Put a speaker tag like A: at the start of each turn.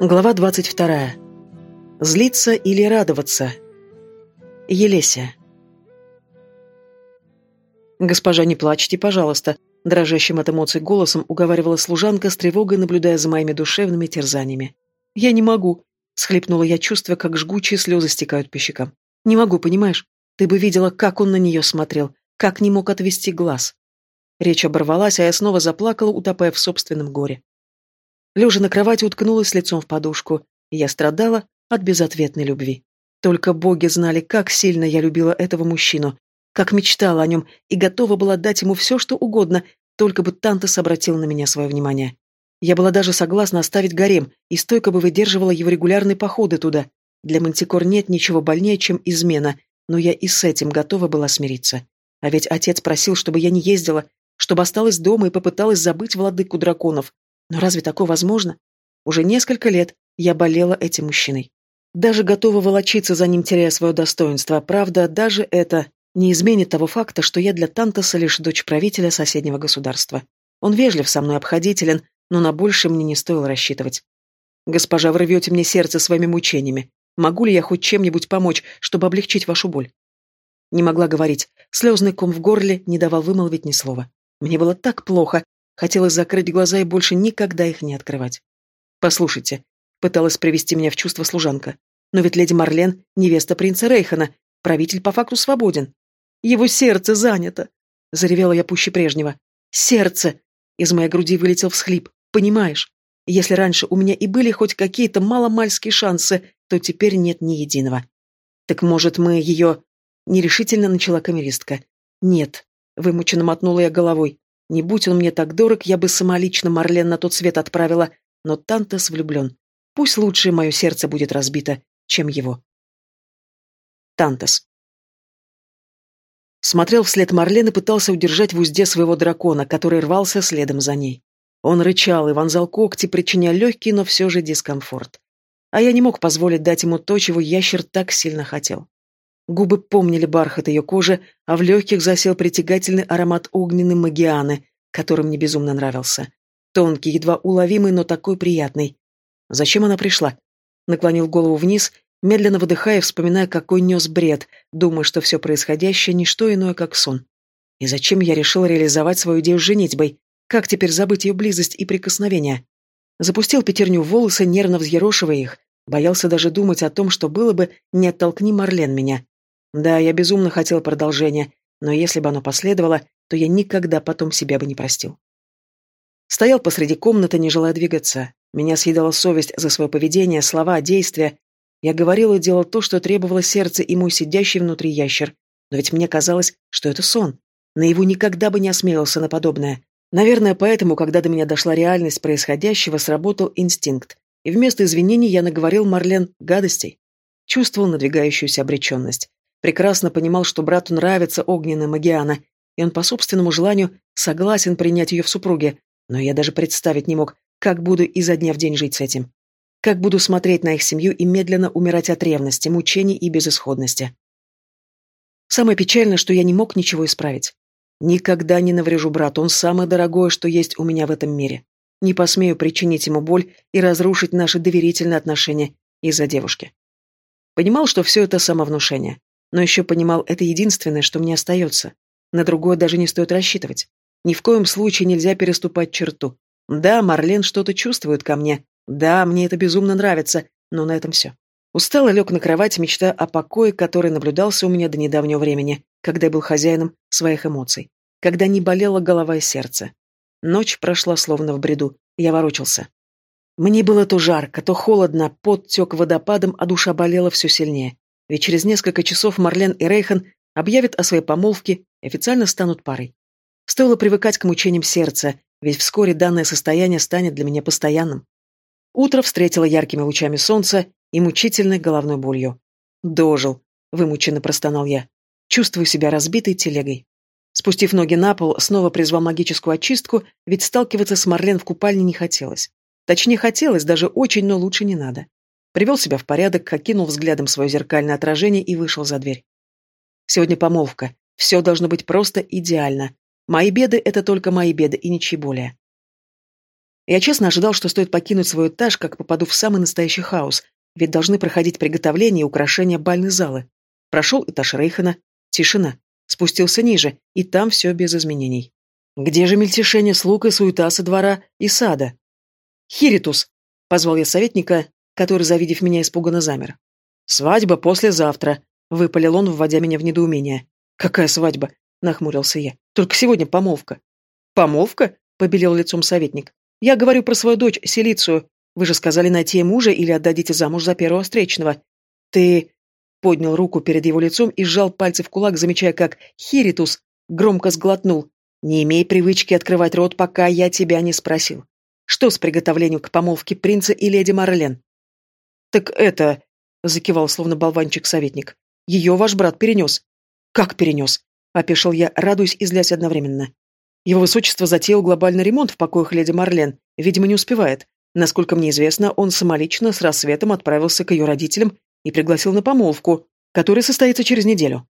A: Глава 22. Злиться или радоваться? Елеся. «Госпожа, не плачьте, пожалуйста», — дрожащим от эмоций голосом уговаривала служанка с тревогой, наблюдая за моими душевными терзаниями. «Я не могу», — схлипнула я, чувствуя, как жгучие слезы стекают по щекам. «Не могу, понимаешь? Ты бы видела, как он на нее смотрел, как не мог отвести глаз». Речь оборвалась, а я снова заплакала, утопая в собственном горе. Лежа на кровати, уткнулась лицом в подушку, я страдала от безответной любви. Только боги знали, как сильно я любила этого мужчину, как мечтала о нем и готова была дать ему все, что угодно, только бы Тантас обратил на меня свое внимание. Я была даже согласна оставить гарем и стойко бы выдерживала его регулярные походы туда. Для мантикор нет ничего больнее, чем измена, но я и с этим готова была смириться. А ведь отец просил, чтобы я не ездила, чтобы осталась дома и попыталась забыть владыку драконов, но разве такое возможно? Уже несколько лет я болела этим мужчиной. Даже готова волочиться за ним, теряя свое достоинство. Правда, даже это не изменит того факта, что я для Тантаса лишь дочь правителя соседнего государства. Он вежлив со мной, обходителен, но на больше мне не стоило рассчитывать. «Госпожа, вы рвете мне сердце своими мучениями. Могу ли я хоть чем-нибудь помочь, чтобы облегчить вашу боль?» Не могла говорить. Слезный ком в горле не давал вымолвить ни слова. Мне было так плохо, Хотелось закрыть глаза и больше никогда их не открывать. «Послушайте», — пыталась привести меня в чувство служанка, «но ведь леди Марлен — невеста принца Рейхана, правитель по факту свободен. Его сердце занято!» — заревела я пуще прежнего. «Сердце!» — из моей груди вылетел всхлип. «Понимаешь, если раньше у меня и были хоть какие-то маломальские шансы, то теперь нет ни единого. Так может, мы ее...» Нерешительно начала камеристка. «Нет», — вымученно мотнула я головой. Не будь он мне так дорог, я бы самолично Марлен на тот свет отправила, но Тантас влюблен. Пусть лучше мое сердце будет разбито, чем его. Тантас. Смотрел вслед Марлен и пытался удержать в узде своего дракона, который рвался следом за ней. Он рычал и вонзал когти, причиняя легкий, но все же дискомфорт. А я не мог позволить дать ему то, чего ящер так сильно хотел. Губы помнили бархат ее кожи, а в легких засел притягательный аромат огненной магианы, который мне безумно нравился. Тонкий, едва уловимый, но такой приятный. Зачем она пришла? Наклонил голову вниз, медленно выдыхая, вспоминая, какой нес бред, думая, что все происходящее — не что иное, как сон. И зачем я решил реализовать свою идею с женитьбой? Как теперь забыть ее близость и прикосновения? Запустил пятерню в волосы, нервно взъерошивая их. Боялся даже думать о том, что было бы, не оттолкни Марлен меня. Да, я безумно хотел продолжения, но если бы оно последовало, то я никогда потом себя бы не простил. Стоял посреди комнаты, не желая двигаться. Меня съедала совесть за свое поведение, слова, действия. Я говорил и делал то, что требовало сердце и мой сидящий внутри ящер. Но ведь мне казалось, что это сон. Наяву никогда бы не осмелился на подобное. Наверное, поэтому, когда до меня дошла реальность происходящего, сработал инстинкт. И вместо извинений я наговорил Марлен гадостей. Чувствовал надвигающуюся обреченность. Прекрасно понимал, что брату нравится огненная Магиана, и он по собственному желанию согласен принять ее в супруге, но я даже представить не мог, как буду изо дня в день жить с этим. Как буду смотреть на их семью и медленно умирать от ревности, мучений и безысходности. Самое печальное, что я не мог ничего исправить. Никогда не наврежу брату, он самое дорогое, что есть у меня в этом мире. Не посмею причинить ему боль и разрушить наши доверительные отношения из-за девушки. Понимал, что все это самовнушение. Но еще понимал, это единственное, что мне остается. На другое даже не стоит рассчитывать. Ни в коем случае нельзя переступать черту. Да, Марлен что-то чувствует ко мне. Да, мне это безумно нравится, но на этом все. Устало лег на кровать, мечта о покое, который наблюдался у меня до недавнего времени, когда я был хозяином своих эмоций, когда не болела голова и сердце. Ночь прошла словно в бреду, я ворочался. Мне было то жарко, то холодно, пот тек водопадом, а душа болела все сильнее. Ведь через несколько часов Марлен и Рейхан объявят о своей помолвке официально станут парой. Стоило привыкать к мучениям сердца, ведь вскоре данное состояние станет для меня постоянным. Утро встретило яркими лучами солнца и мучительной головной болью. «Дожил», — вымученно простонал я. «Чувствую себя разбитой телегой». Спустив ноги на пол, снова призвал магическую очистку, ведь сталкиваться с Марлен в купальне не хотелось. Точнее, хотелось, даже очень, но лучше не надо. Привел себя в порядок, окинул взглядом свое зеркальное отражение и вышел за дверь. Сегодня помолвка. Все должно быть просто идеально. Мои беды — это только мои беды и ничего более. Я честно ожидал, что стоит покинуть свой этаж, как попаду в самый настоящий хаос, ведь должны проходить приготовления и украшения бальной залы. Прошел этаж Рейхана. Тишина. Спустился ниже, и там все без изменений. Где же мельтешение слуг и суета со двора и сада? «Хиритус!» — позвал я советника, который, завидев меня, испуганно замер. «Свадьба послезавтра», — выпалил он, вводя меня в недоумение. «Какая свадьба?» — нахмурился я. «Только сегодня помолвка». «Помолвка?» — побелел лицом советник. «Я говорю про свою дочь, Селицию. Вы же сказали найти мужа или отдадите замуж за первого встречного. Ты...» Поднял руку перед его лицом и сжал пальцы в кулак, замечая, как Хиритус громко сглотнул. «Не имей привычки открывать рот, пока я тебя не спросил. Что с приготовлением к помолвке принца и леди Марлен?» «Так это...» — закивал, словно болванчик советник. «Ее ваш брат перенес». «Как перенес?» — опешил я, радуясь и злясь одновременно. «Его высочество затеял глобальный ремонт в покоях леди Марлен. Видимо, не успевает. Насколько мне известно, он самолично с рассветом отправился к ее родителям и пригласил на помолвку, которая состоится через неделю.